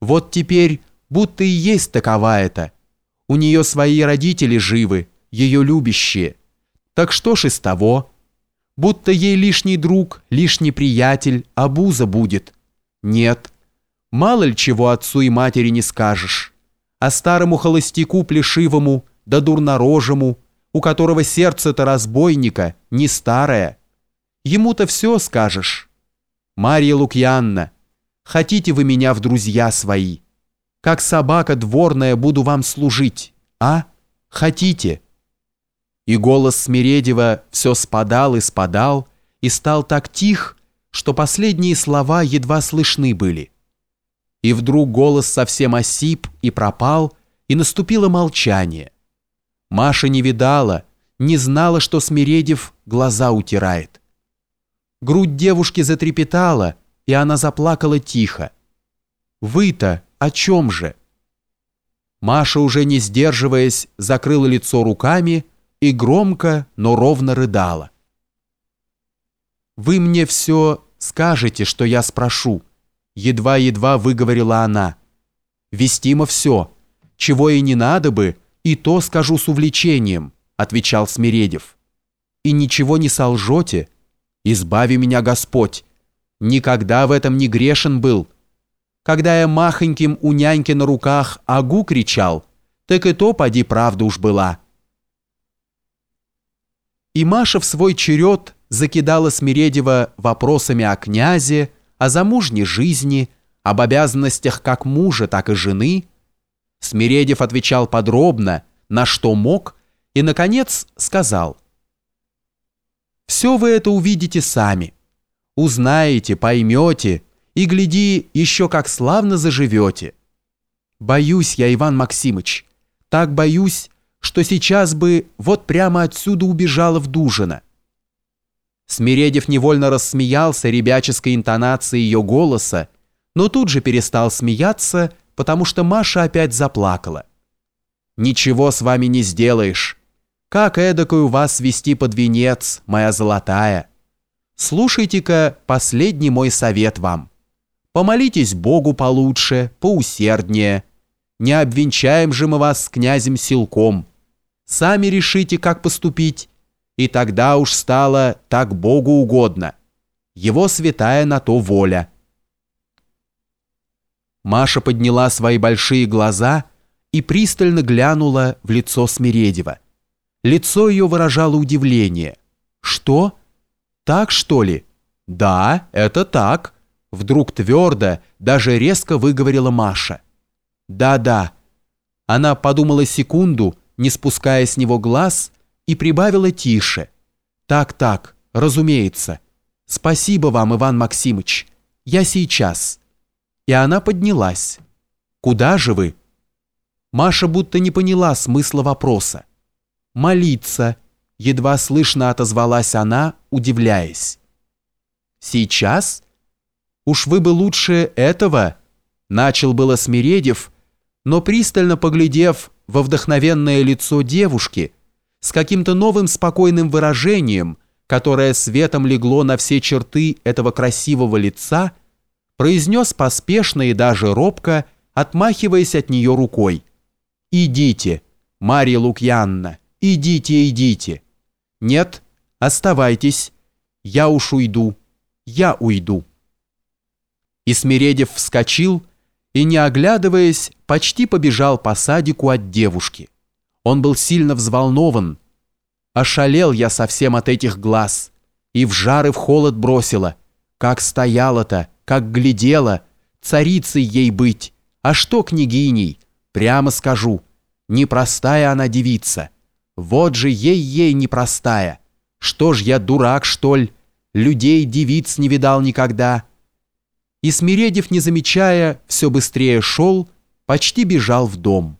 Вот теперь будто и есть такова это. У нее свои родители живы, ее любящие. Так что ж из того? Будто ей лишний друг, лишний приятель, обуза будет. Нет, мало ли чего отцу и матери не скажешь. А старому холостяку плешивому, да дурнорожему, у которого сердце-то разбойника, не старое. Ему-то все скажешь. Марья Лукьянна, хотите вы меня в друзья свои? Как собака дворная буду вам служить, а? Хотите?» И голос Смиредева все спадал и спадал, и стал так тих, что последние слова едва слышны были. И вдруг голос совсем осип и пропал, и наступило молчание. Маша не видала, не знала, что Смиредев глаза утирает. Грудь девушки затрепетала, и она заплакала тихо. «Вы-то о чем же?» Маша, уже не сдерживаясь, закрыла лицо руками и громко, но ровно рыдала. «Вы мне все скажете, что я спрошу», едва-едва выговорила она. «Вестимо все, чего и не надо бы, и то скажу с увлечением», отвечал Смиредев. «И ничего не солжете? Избави меня, Господь! Никогда в этом не грешен был. Когда я махоньким у няньки на руках агу кричал, так и то поди правда уж была». И Маша в свой черед закидала Смиредева вопросами о князе, о замужней жизни, об обязанностях как мужа, так и жены. Смиредев отвечал подробно, на что мог, и, наконец, сказал. «Все вы это увидите сами. Узнаете, поймете, и, гляди, еще как славно заживете. Боюсь я, Иван Максимыч, так боюсь, что сейчас бы вот прямо отсюда убежала в Дужино. Смиредев невольно рассмеялся ребяческой интонацией ее голоса, но тут же перестал смеяться, потому что Маша опять заплакала. «Ничего с вами не сделаешь. Как эдакую вас вести под венец, моя золотая? Слушайте-ка последний мой совет вам. Помолитесь Богу получше, поусерднее. Не обвенчаем же мы вас с князем Силком. Сами решите, как поступить, и тогда уж стало так Богу угодно. Его святая на то воля. Маша подняла свои большие глаза и пристально глянула в лицо Смиредева. Лицо ее выражало удивление. «Что? Так, что ли?» «Да, это так», — вдруг твердо, даже резко выговорила Маша. «Да-да». Она подумала секунду, не спуская с него глаз, и прибавила тише. «Так-так, разумеется. Спасибо вам, Иван Максимыч. Я сейчас». И она поднялась. «Куда же вы?» Маша будто не поняла смысла вопроса. «Молиться», — едва слышно отозвалась она, удивляясь. «Сейчас? Уж вы бы лучше этого?» Начал было Смиредев, но пристально поглядев во вдохновенное лицо девушки, с каким-то новым спокойным выражением, которое светом легло на все черты этого красивого лица, произнес поспешно и даже робко, отмахиваясь от нее рукой. «Идите, Марья Лукьянна, идите, идите. Нет, оставайтесь, я уж уйду, я уйду». И Смиредев вскочил и, не оглядываясь, почти побежал по садику от девушки. Он был сильно взволнован. Ошалел я совсем от этих глаз. И в жар и в холод бросила. Как стояла-то, как глядела. Царицей ей быть. А что княгиней? Прямо скажу. Непростая она девица. Вот же ей-ей непростая. Что ж я дурак, что ли? Людей девиц не видал никогда. И Смиредев, не замечая, все быстрее шел, почти бежал в дом.